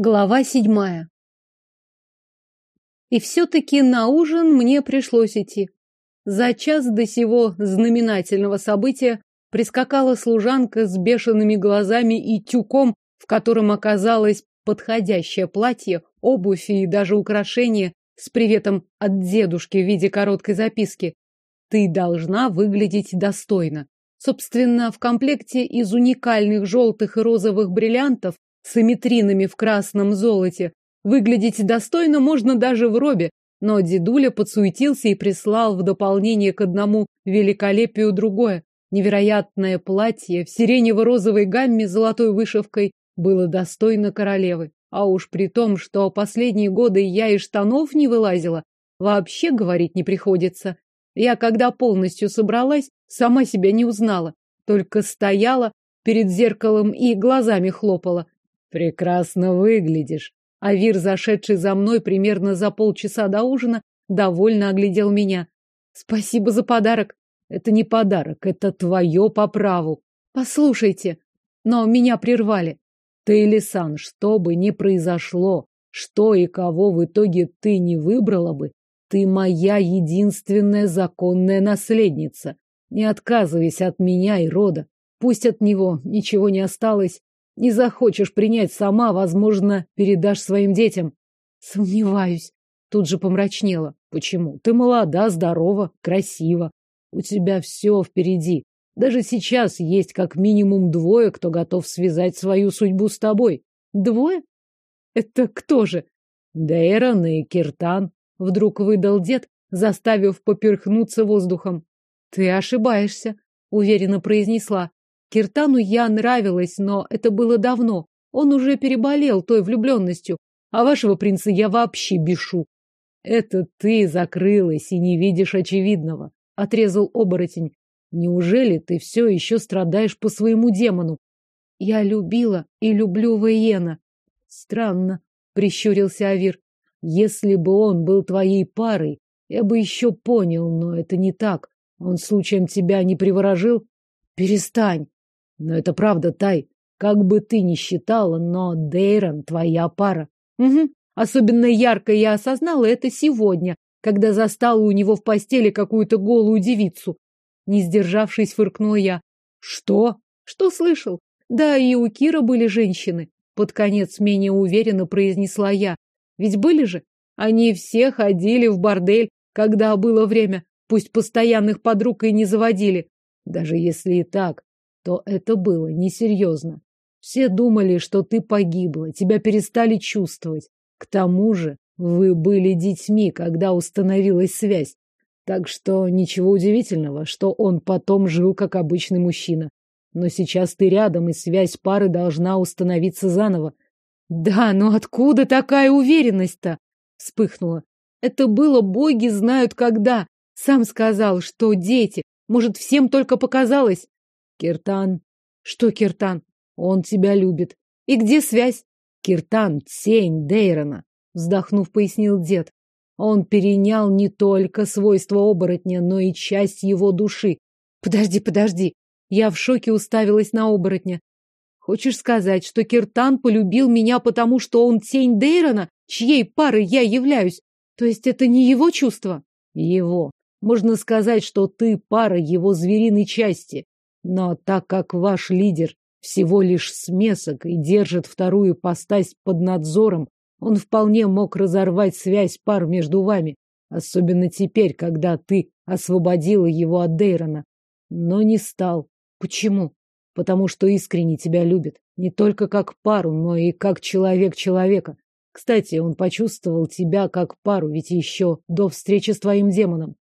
Глава седьмая. И все-таки на ужин мне пришлось идти. За час до сего знаменательного события прискакала служанка с бешеными глазами и тюком, в котором оказалось подходящее платье, обувь и даже украшение с приветом от дедушки в виде короткой записки. Ты должна выглядеть достойно. Собственно, в комплекте из уникальных желтых и розовых бриллиантов с аметринами в красном золоте. Выглядеть достойно можно даже в робе, но дедуля подсуетился и прислал в дополнение к одному великолепию другое. Невероятное платье в сиренево-розовой гамме с золотой вышивкой было достойно королевы. А уж при том, что последние годы я из штанов не вылазила, вообще говорить не приходится. Я, когда полностью собралась, сама себя не узнала, только стояла перед зеркалом и глазами хлопала. Прекрасно выглядишь. Авир, зашедший за мной примерно за полчаса до ужина, довольно оглядел меня. Спасибо за подарок. Это не подарок, это твое по праву. Послушайте. Но меня прервали. Ты, Лисан, что бы ни произошло, что и кого в итоге ты не выбрала бы, ты моя единственная законная наследница. Не отказывайся от меня и рода. Пусть от него ничего не осталось, не захочешь принять сама, возможно, передашь своим детям. Сомневаюсь. Тут же помрачнела. Почему? Ты молода, здорова, красива. У тебя все впереди. Даже сейчас есть как минимум двое, кто готов связать свою судьбу с тобой. Двое? Это кто же? Дейрон и Киртан. Вдруг выдал дед, заставив поперхнуться воздухом. Ты ошибаешься, уверенно произнесла. Киртану я нравилась, но это было давно. Он уже переболел той влюбленностью, а вашего принца я вообще бешу. Это ты закрылась и не видишь очевидного, отрезал оборотень. Неужели ты все еще страдаешь по своему демону? Я любила и люблю Вейена. Странно, прищурился Авир. Если бы он был твоей парой, я бы еще понял, но это не так. Он случаем тебя не приворожил? Перестань. Но это правда, Тай. Как бы ты ни считала, но Дейрон твоя пара. Угу. Особенно ярко я осознала это сегодня, когда застала у него в постели какую-то голую девицу. Не сдержавшись, фыркнула я. Что? Что слышал? Да, и у Кира были женщины. Под конец менее уверенно произнесла я. Ведь были же. Они все ходили в бордель, когда было время. Пусть постоянных подруг и не заводили. Даже если и так, то это было несерьезно. Все думали, что ты погибла, тебя перестали чувствовать. К тому же вы были детьми, когда установилась связь. Так что ничего удивительного, что он потом жил как обычный мужчина. Но сейчас ты рядом, и связь пары должна установиться заново. Да, но откуда такая уверенность-то? Вспыхнула. Это было боги знают когда. Сам сказал, что дети. Может, всем только показалось? Киртан. Что Киртан? Он тебя любит. И где связь? Киртан — тень Дейрона, вздохнув, пояснил дед. Он перенял не только свойства оборотня, но и часть его души. Подожди, подожди. Я в шоке уставилась на оборотня. Хочешь сказать, что Киртан полюбил меня, потому что он тень Дейрона, чьей парой я являюсь? То есть это не его чувство? Его. Можно сказать, что ты пара его звериной части. Но так как ваш лидер всего лишь смесок и держит вторую постась под надзором, он вполне мог разорвать связь пар между вами, особенно теперь, когда ты освободила его от Дейрона. Но не стал. Почему? Потому что искренне тебя любит. Не только как пару, но и как человек человека. Кстати, он почувствовал тебя как пару, ведь еще до встречи с твоим демоном.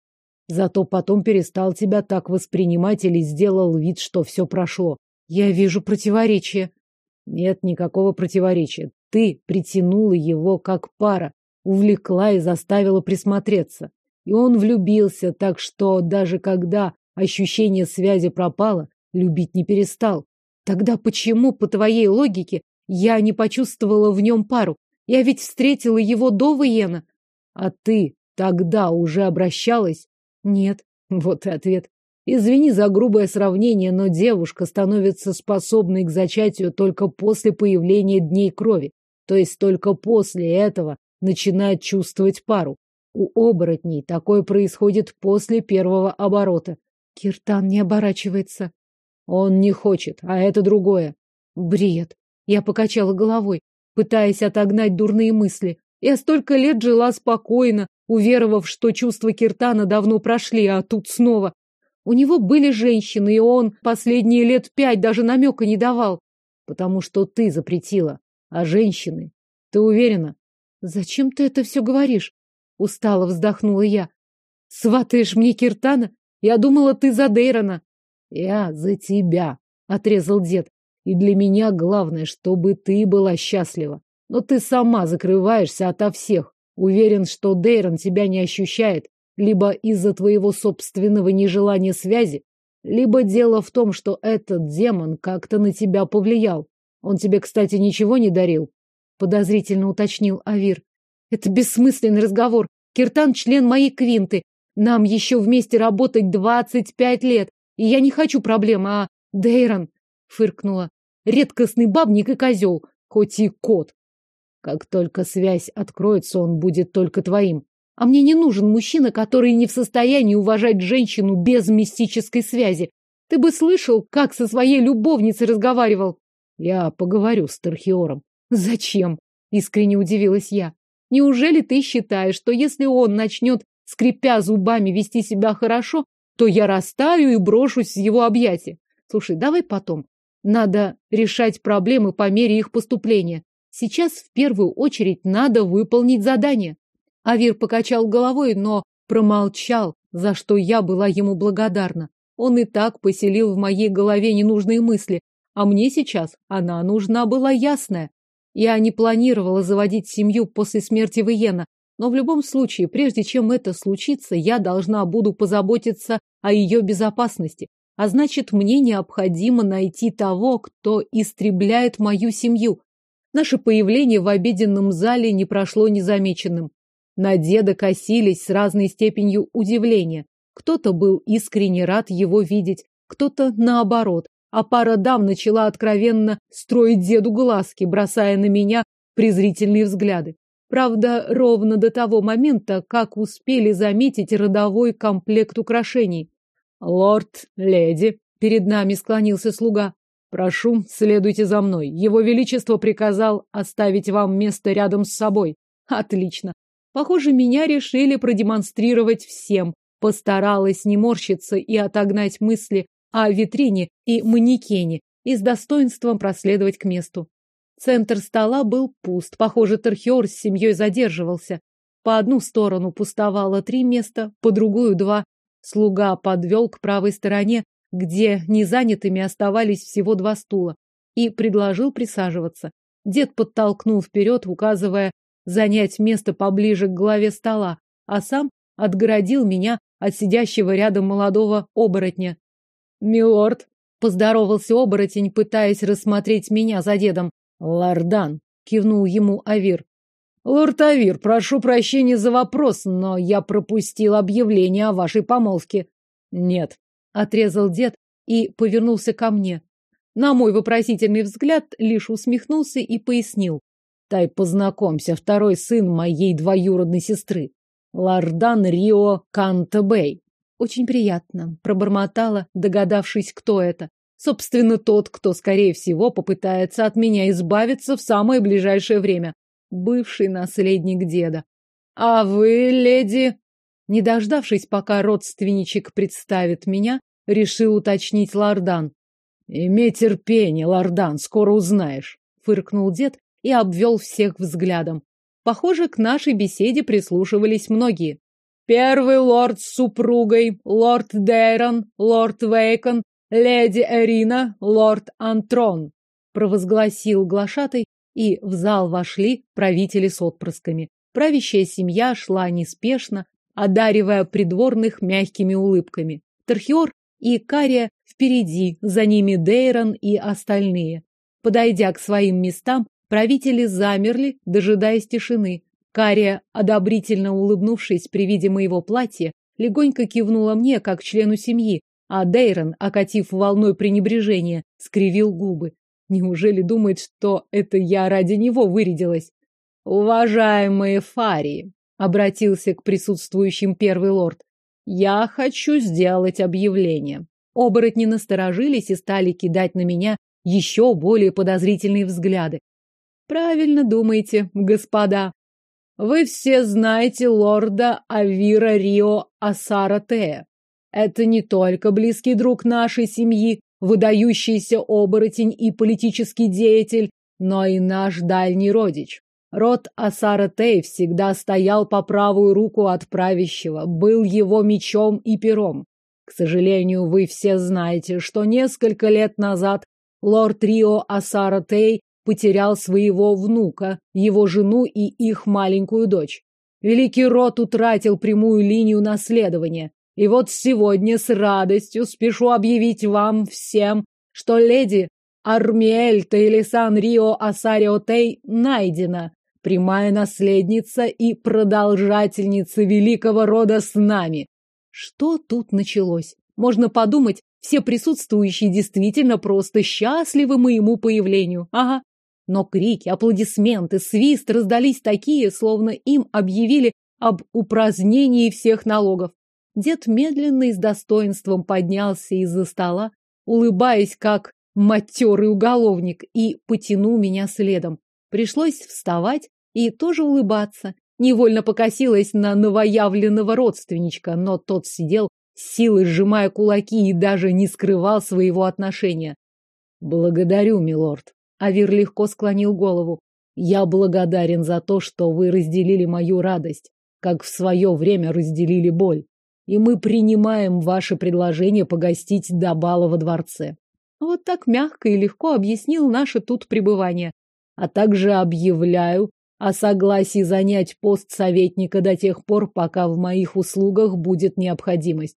Зато потом перестал тебя так воспринимать или сделал вид, что все прошло. Я вижу противоречие. Нет никакого противоречия. Ты притянула его как пара, увлекла и заставила присмотреться. И он влюбился, так что даже когда ощущение связи пропало, любить не перестал. Тогда почему, по твоей логике, я не почувствовала в нем пару? Я ведь встретила его до Виена. А ты тогда уже обращалась нет. Вот и ответ. Извини за грубое сравнение, но девушка становится способной к зачатию только после появления дней крови. То есть только после этого начинает чувствовать пару. У оборотней такое происходит после первого оборота. Киртан не оборачивается. Он не хочет, а это другое. Бред. Я покачала головой, пытаясь отогнать дурные мысли. Я столько лет жила спокойно, уверовав, что чувства Киртана давно прошли, а тут снова. У него были женщины, и он последние лет пять даже намека не давал. Потому что ты запретила. А женщины? Ты уверена? Зачем ты это все говоришь? Устало вздохнула я. Сватаешь мне Киртана? Я думала, ты за Дейрона. Я за тебя, отрезал дед. И для меня главное, чтобы ты была счастлива. Но ты сама закрываешься ото всех. Уверен, что Дейрон тебя не ощущает, либо из-за твоего собственного нежелания связи, либо дело в том, что этот демон как-то на тебя повлиял. Он тебе, кстати, ничего не дарил? Подозрительно уточнил Авир. Это бессмысленный разговор. Киртан член моей квинты. Нам еще вместе работать двадцать пять лет. И я не хочу проблем, а Дейрон, фыркнула. Редкостный бабник и козел, хоть и кот. Как только связь откроется, он будет только твоим. А мне не нужен мужчина, который не в состоянии уважать женщину без мистической связи. Ты бы слышал, как со своей любовницей разговаривал. Я поговорю с Тархиором. Зачем? Искренне удивилась я. Неужели ты считаешь, что если он начнет, скрипя зубами, вести себя хорошо, то я растаю и брошусь в его объятия? Слушай, давай потом. Надо решать проблемы по мере их поступления. Сейчас в первую очередь надо выполнить задание. Авир покачал головой, но промолчал, за что я была ему благодарна. Он и так поселил в моей голове ненужные мысли, а мне сейчас она нужна была ясная. Я не планировала заводить семью после смерти Виена, но в любом случае, прежде чем это случится, я должна буду позаботиться о ее безопасности. А значит, мне необходимо найти того, кто истребляет мою семью. Наше появление в обеденном зале не прошло незамеченным. На деда косились с разной степенью удивления. Кто-то был искренне рад его видеть, кто-то наоборот, а пара дам начала откровенно строить деду глазки, бросая на меня презрительные взгляды. Правда, ровно до того момента, как успели заметить родовой комплект украшений. «Лорд, леди», — перед нами склонился слуга, — «прошу, следуйте за мной. Его Величество приказал оставить вам место рядом с собой». «Отлично. Похоже, меня решили продемонстрировать всем. Постаралась не морщиться и отогнать мысли о витрине и манекене и с достоинством проследовать к месту. Центр стола был пуст. Похоже, Терхиор с семьей задерживался. По одну сторону пустовало три места, по другую два. Слуга подвел к правой стороне, где незанятыми оставались всего два стула, и предложил присаживаться. Дед подтолкнул вперед, указывая занять место поближе к главе стола, а сам отгородил меня от сидящего рядом молодого оборотня. Милорд, поздоровался оборотень, пытаясь рассмотреть меня за дедом. Лордан, кивнул ему Авир. Лорд Авир, прошу прощения за вопрос, но я пропустил объявление о вашей помолвке. Нет, отрезал дед и повернулся ко мне. На мой вопросительный взгляд лишь усмехнулся и пояснил. Тай, познакомься, второй сын моей двоюродной сестры. Лордан Рио Кантебей. Очень приятно, пробормотала, догадавшись, кто это. Собственно, тот, кто, скорее всего, попытается от меня избавиться в самое ближайшее время. Бывший наследник деда. А вы, леди... Не дождавшись, пока родственничек представит меня, решил уточнить Лордан. «Имей терпение, Лордан, скоро узнаешь», — фыркнул дед и обвел всех взглядом. Похоже, к нашей беседе прислушивались многие. Первый лорд с супругой, лорд Дейрон, лорд Вейкон, леди Эрина, лорд Антрон, провозгласил глашатай, и в зал вошли правители с отпрысками. Правящая семья шла неспешно, одаривая придворных мягкими улыбками. Терхиор и Кария впереди, за ними Дейрон и остальные. Подойдя к своим местам, правители замерли, дожидаясь тишины. Кария, одобрительно улыбнувшись при виде моего платья, легонько кивнула мне, как члену семьи, а Дейрон, окатив волной пренебрежения, скривил губы. Неужели думает, что это я ради него вырядилась? Уважаемые фарии, обратился к присутствующим первый лорд. Я хочу сделать объявление. Оборотни насторожились и стали кидать на меня еще более подозрительные взгляды. Правильно думаете, господа. Вы все знаете лорда Авира Рио Асаратея. Это не только близкий друг нашей семьи, выдающийся оборотень и политический деятель, но и наш дальний родич. Род Асара Тей всегда стоял по правую руку от правящего, был его мечом и пером. К сожалению, вы все знаете, что несколько лет назад лорд Рио Асара Тей потерял своего внука, его жену и их маленькую дочь. Великий род утратил прямую линию наследования. И вот сегодня с радостью спешу объявить вам всем, что леди Армиэль Тейлисан Рио Асарио Тей найдена, прямая наследница и продолжательница великого рода с нами. Что тут началось? Можно подумать, все присутствующие действительно просто счастливы моему появлению. Ага. Но крики, аплодисменты, свист раздались такие, словно им объявили об упразднении всех налогов. Дед медленно и с достоинством поднялся из-за стола, улыбаясь, как матерый уголовник, и потянул меня следом. Пришлось вставать и тоже улыбаться. Невольно покосилась на новоявленного родственничка, но тот сидел силой сжимая кулаки и даже не скрывал своего отношения. Благодарю, милорд. Авир легко склонил голову. Я благодарен за то, что вы разделили мою радость, как в свое время разделили боль и мы принимаем ваше предложение погостить до бала во дворце. Вот так мягко и легко объяснил наше тут пребывание. А также объявляю о согласии занять пост советника до тех пор, пока в моих услугах будет необходимость.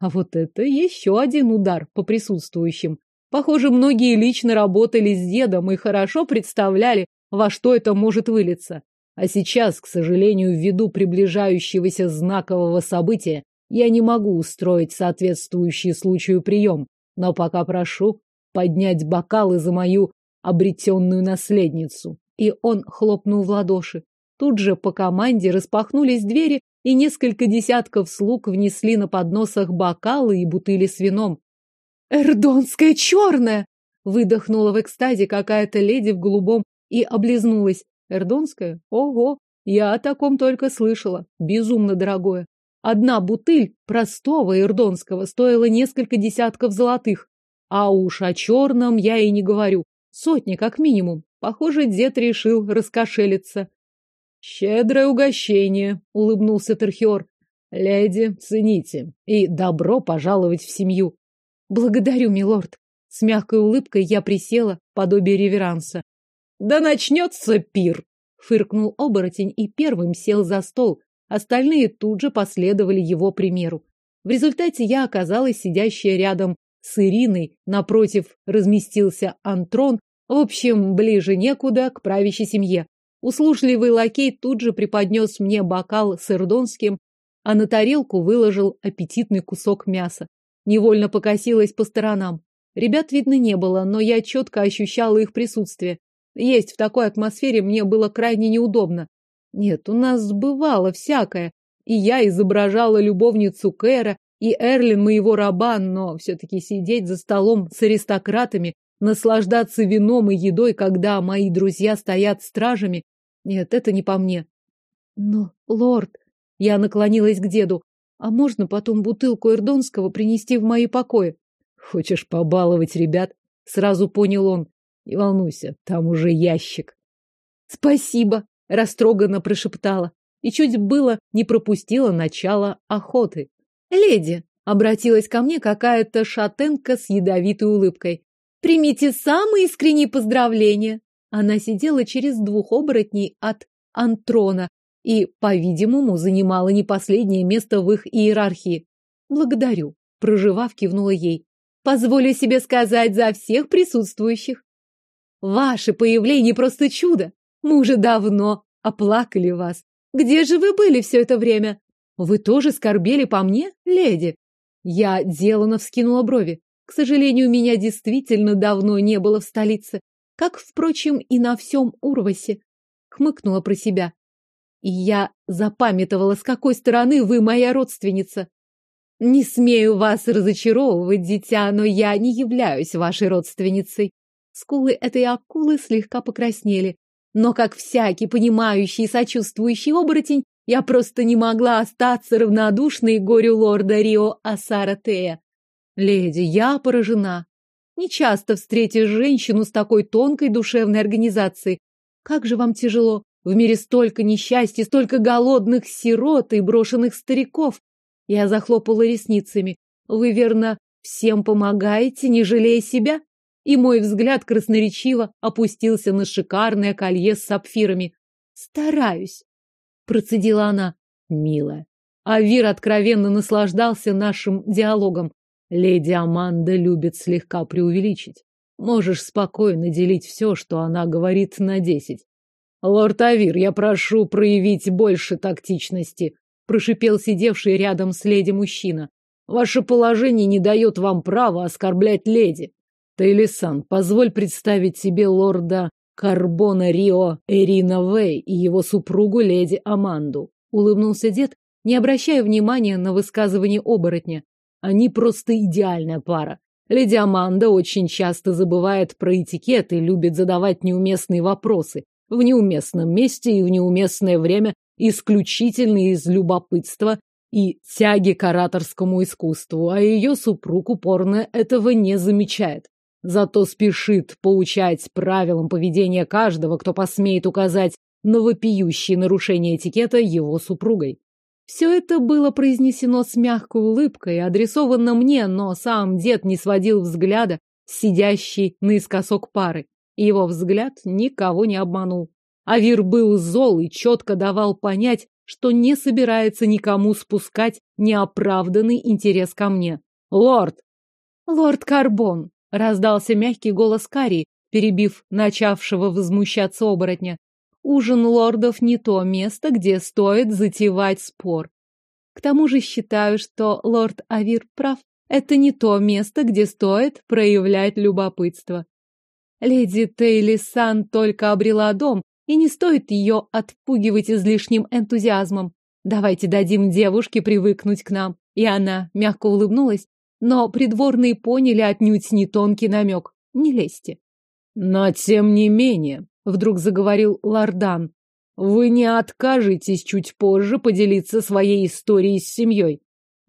А вот это еще один удар по присутствующим. Похоже, многие лично работали с дедом и хорошо представляли, во что это может вылиться. А сейчас, к сожалению, ввиду приближающегося знакового события, я не могу устроить соответствующий случаю прием, но пока прошу поднять бокалы за мою обретенную наследницу. И он хлопнул в ладоши. Тут же по команде распахнулись двери, и несколько десятков слуг внесли на подносах бокалы и бутыли с вином. «Эрдонская черная!» Выдохнула в экстазе какая-то леди в голубом и облизнулась. «Эрдонская? Ого! Я о таком только слышала. Безумно дорогое. Одна бутыль простого ирдонского стоила несколько десятков золотых. А уж о черном я и не говорю. Сотни как минимум. Похоже, дед решил раскошелиться. «Щедрое угощение», — улыбнулся Терхиор. «Леди, цените. И добро пожаловать в семью». «Благодарю, милорд». С мягкой улыбкой я присела, подобие реверанса. «Да начнется пир!» — фыркнул оборотень и первым сел за стол, Остальные тут же последовали его примеру. В результате я оказалась сидящая рядом с Ириной, напротив разместился Антрон, в общем, ближе некуда к правящей семье. Услужливый лакей тут же преподнес мне бокал с ирдонским, а на тарелку выложил аппетитный кусок мяса. Невольно покосилась по сторонам. Ребят видно не было, но я четко ощущала их присутствие. Есть в такой атмосфере мне было крайне неудобно. Нет, у нас бывало всякое. И я изображала любовницу Кэра, и Эрлин моего раба, но все-таки сидеть за столом с аристократами, наслаждаться вином и едой, когда мои друзья стоят стражами, нет, это не по мне. Но, лорд, я наклонилась к деду, а можно потом бутылку эрдонского принести в мои покои? Хочешь побаловать ребят? Сразу понял он. Не волнуйся, там уже ящик. Спасибо, растроганно прошептала и чуть было не пропустила начало охоты. «Леди!» — обратилась ко мне какая-то шатенка с ядовитой улыбкой. «Примите самые искренние поздравления!» Она сидела через двух оборотней от Антрона и, по-видимому, занимала не последнее место в их иерархии. «Благодарю», — проживав, кивнула ей. «Позволю себе сказать за всех присутствующих. Ваше появление просто чудо. Мы уже давно оплакали вас. Где же вы были все это время? Вы тоже скорбели по мне, леди? Я делано вскинула брови. К сожалению, меня действительно давно не было в столице, как, впрочем, и на всем Урвасе. Хмыкнула про себя. И я запамятовала, с какой стороны вы моя родственница. Не смею вас разочаровывать, дитя, но я не являюсь вашей родственницей. Скулы этой акулы слегка покраснели. Но, как всякий понимающий и сочувствующий оборотень, я просто не могла остаться равнодушной горю лорда Рио Асара. Леди, я поражена. Не часто встретишь женщину с такой тонкой душевной организацией. Как же вам тяжело. В мире столько несчастья, столько голодных сирот и брошенных стариков. Я захлопала ресницами. Вы, верно, всем помогаете, не жалея себя? И мой взгляд красноречиво опустился на шикарное колье с сапфирами. Стараюсь, процедила она. Милая. Авир откровенно наслаждался нашим диалогом. Леди Аманда любит слегка преувеличить. Можешь спокойно делить все, что она говорит, на десять. Лорд Авир, я прошу проявить больше тактичности, прошипел сидевший рядом с леди мужчина. Ваше положение не дает вам права оскорблять леди. Тейлисан, позволь представить себе лорда Карбона Рио Эрина Вэй и его супругу леди Аманду. Улыбнулся дед, не обращая внимания на высказывание оборотня. Они просто идеальная пара. Леди Аманда очень часто забывает про этикет и любит задавать неуместные вопросы в неуместном месте и в неуместное время исключительно из любопытства и тяги к ораторскому искусству, а ее супруг упорно этого не замечает. Зато спешит поучать правилам поведения каждого, кто посмеет указать на вопиющие нарушения этикета его супругой. Все это было произнесено с мягкой улыбкой, адресовано мне, но сам дед не сводил взгляда сидящий наискосок пары. Его взгляд никого не обманул. Авир был зол и четко давал понять, что не собирается никому спускать неоправданный интерес ко мне. «Лорд!» «Лорд Карбон!» — раздался мягкий голос Кари, перебив начавшего возмущаться оборотня. Ужин лордов не то место, где стоит затевать спор. К тому же считаю, что лорд Авир прав. Это не то место, где стоит проявлять любопытство. Леди Тейли Сан только обрела дом, и не стоит ее отпугивать излишним энтузиазмом. Давайте дадим девушке привыкнуть к нам. И она мягко улыбнулась, но придворные поняли отнюдь не тонкий намек. Не лезьте. Но тем не менее, вдруг заговорил Лардан. Вы не откажетесь чуть позже поделиться своей историей с семьей.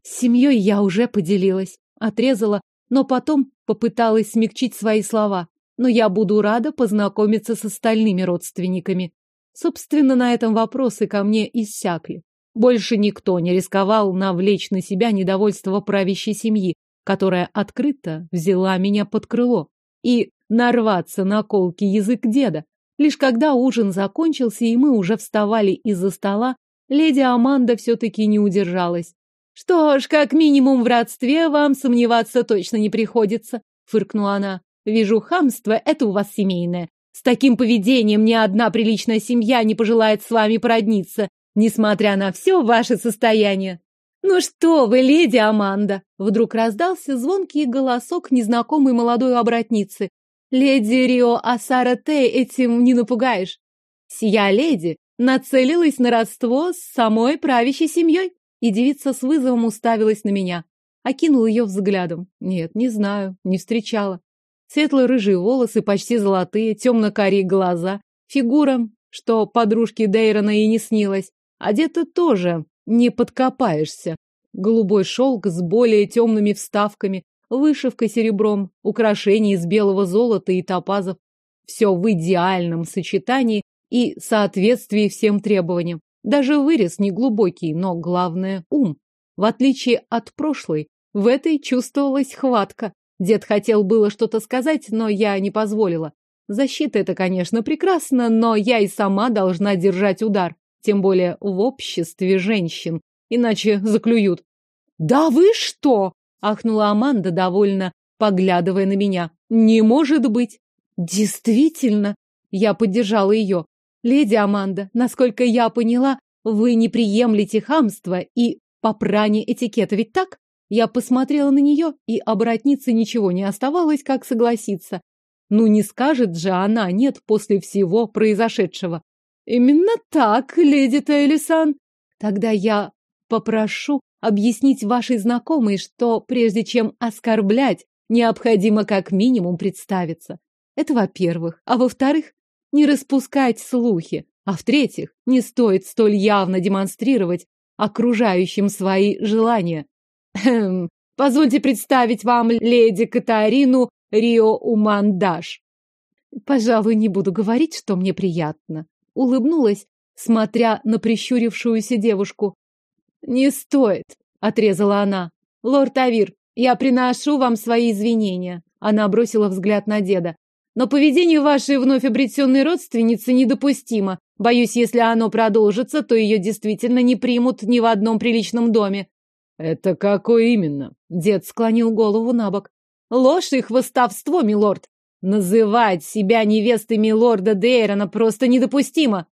С семьей я уже поделилась, отрезала, но потом попыталась смягчить свои слова. Но я буду рада познакомиться с остальными родственниками. Собственно, на этом вопросы ко мне иссякли. Больше никто не рисковал навлечь на себя недовольство правящей семьи, которая открыто взяла меня под крыло, и нарваться на колкий язык деда, Лишь когда ужин закончился, и мы уже вставали из-за стола, леди Аманда все-таки не удержалась. «Что ж, как минимум в родстве вам сомневаться точно не приходится», — фыркнула она. «Вижу, хамство — это у вас семейное. С таким поведением ни одна приличная семья не пожелает с вами породниться, несмотря на все ваше состояние». «Ну что вы, леди Аманда!» Вдруг раздался звонкий голосок незнакомой молодой обратницы. Леди Рио Асара Тэй этим не напугаешь. Сия леди нацелилась на родство с самой правящей семьей, и девица с вызовом уставилась на меня. Окинул ее взглядом. Нет, не знаю, не встречала. Светло-рыжие волосы, почти золотые, темно-карие глаза, фигура, что подружке Дейрона и не снилась. Одета тоже не подкопаешься. Голубой шелк с более темными вставками, вышивкой серебром, украшения из белого золота и топазов. Все в идеальном сочетании и соответствии всем требованиям. Даже вырез не глубокий, но главное – ум. В отличие от прошлой, в этой чувствовалась хватка. Дед хотел было что-то сказать, но я не позволила. Защита – это, конечно, прекрасно, но я и сама должна держать удар. Тем более в обществе женщин. Иначе заклюют. «Да вы что?» ахнула Аманда, довольно поглядывая на меня. Не может быть. Действительно, я поддержала ее. Леди Аманда, насколько я поняла, вы не приемлете хамство и попрание этикета, ведь так? Я посмотрела на нее, и обратнице ничего не оставалось, как согласиться. Ну не скажет же она нет после всего произошедшего. Именно так, леди Тейлисан. Тогда я попрошу объяснить вашей знакомой, что прежде чем оскорблять, необходимо как минимум представиться. Это во-первых. А во-вторых, не распускать слухи. А в-третьих, не стоит столь явно демонстрировать окружающим свои желания. Хм, позвольте представить вам леди Катарину Рио Умандаш. Пожалуй, не буду говорить, что мне приятно. Улыбнулась, смотря на прищурившуюся девушку. Не стоит, отрезала она. Лорд Авир, я приношу вам свои извинения. Она бросила взгляд на деда. Но поведение вашей вновь обретенной родственницы недопустимо. Боюсь, если оно продолжится, то ее действительно не примут ни в одном приличном доме. Это какое именно? Дед склонил голову на бок. Ложь и хвостовство, милорд. Называть себя невестой милорда Дейрона просто недопустимо.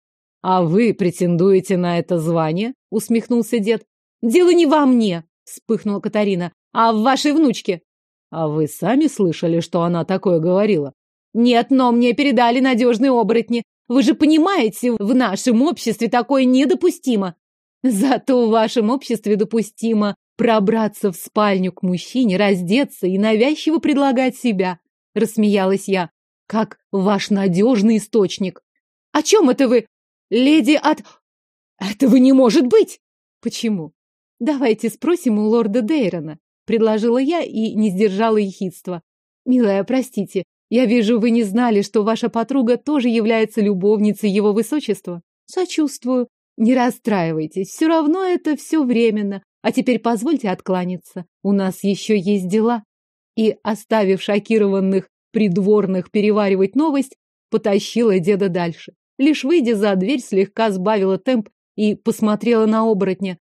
А вы претендуете на это звание? Усмехнулся дед. Дело не во мне, вспыхнула Катарина, а в вашей внучке. А вы сами слышали, что она такое говорила? Нет, но мне передали надежные оборотни. Вы же понимаете, в нашем обществе такое недопустимо. Зато в вашем обществе допустимо пробраться в спальню к мужчине, раздеться и навязчиво предлагать себя. Рассмеялась я. Как ваш надежный источник. О чем это вы? Леди от... Этого не может быть! Почему? Давайте спросим у лорда Дейрона. Предложила я и не сдержала ехидства. Милая, простите, я вижу, вы не знали, что ваша подруга тоже является любовницей его высочества. Сочувствую. Не расстраивайтесь, все равно это все временно. А теперь позвольте откланяться. У нас еще есть дела. И, оставив шокированных придворных переваривать новость, потащила деда дальше. Лишь выйдя за дверь, слегка сбавила темп и посмотрела на оборотня.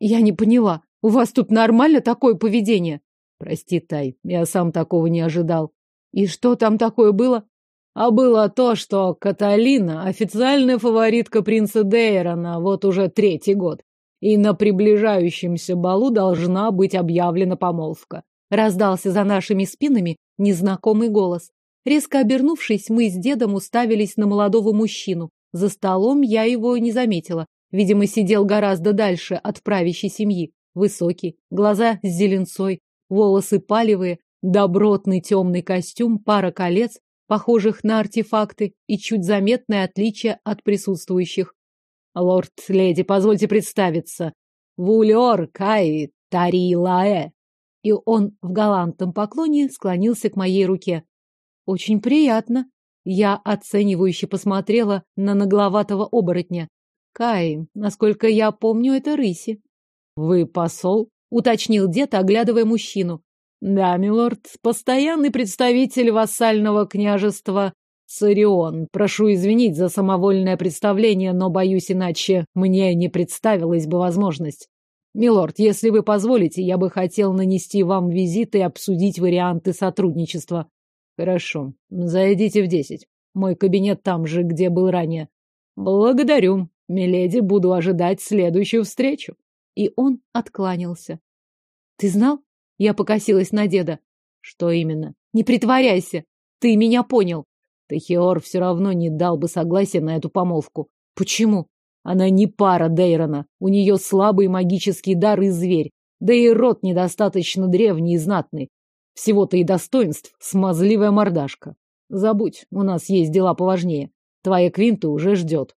Я не поняла, у вас тут нормально такое поведение? Прости, Тай, я сам такого не ожидал. И что там такое было? А было то, что Каталина – официальная фаворитка принца Дейрона вот уже третий год. И на приближающемся балу должна быть объявлена помолвка. Раздался за нашими спинами незнакомый голос. Резко обернувшись, мы с дедом уставились на молодого мужчину. За столом я его не заметила. Видимо, сидел гораздо дальше от правящей семьи. Высокий, глаза с зеленцой, волосы палевые, Добротный темный костюм, пара колец, похожих на артефакты, и чуть заметное отличие от присутствующих. Лорд, леди, позвольте представиться. Вулер Кай Тарилаэ. И он в галантном поклоне склонился к моей руке. Очень приятно. Я оценивающе посмотрела на нагловатого оборотня. Кай, насколько я помню, это рыси. Вы посол? Уточнил дед, оглядывая мужчину. Да, милорд, постоянный представитель вассального княжества Царион. Прошу извинить за самовольное представление, но, боюсь, иначе мне не представилась бы возможность. Милорд, если вы позволите, я бы хотел нанести вам визит и обсудить варианты сотрудничества. Хорошо, зайдите в десять. Мой кабинет там же, где был ранее. Благодарю. Миледи, буду ожидать следующую встречу. И он откланялся. Ты знал? Я покосилась на деда. Что именно? Не притворяйся. Ты меня понял. Тахиор все равно не дал бы согласия на эту помолвку. Почему? Она не пара Дейрона. У нее слабый магический дар и зверь. Да и род недостаточно древний и знатный. Всего-то и достоинств смазливая мордашка. Забудь, у нас есть дела поважнее. Твоя Квинта уже ждет.